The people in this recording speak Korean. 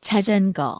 자전거.